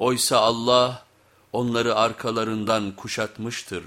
Oysa Allah onları arkalarından kuşatmıştır.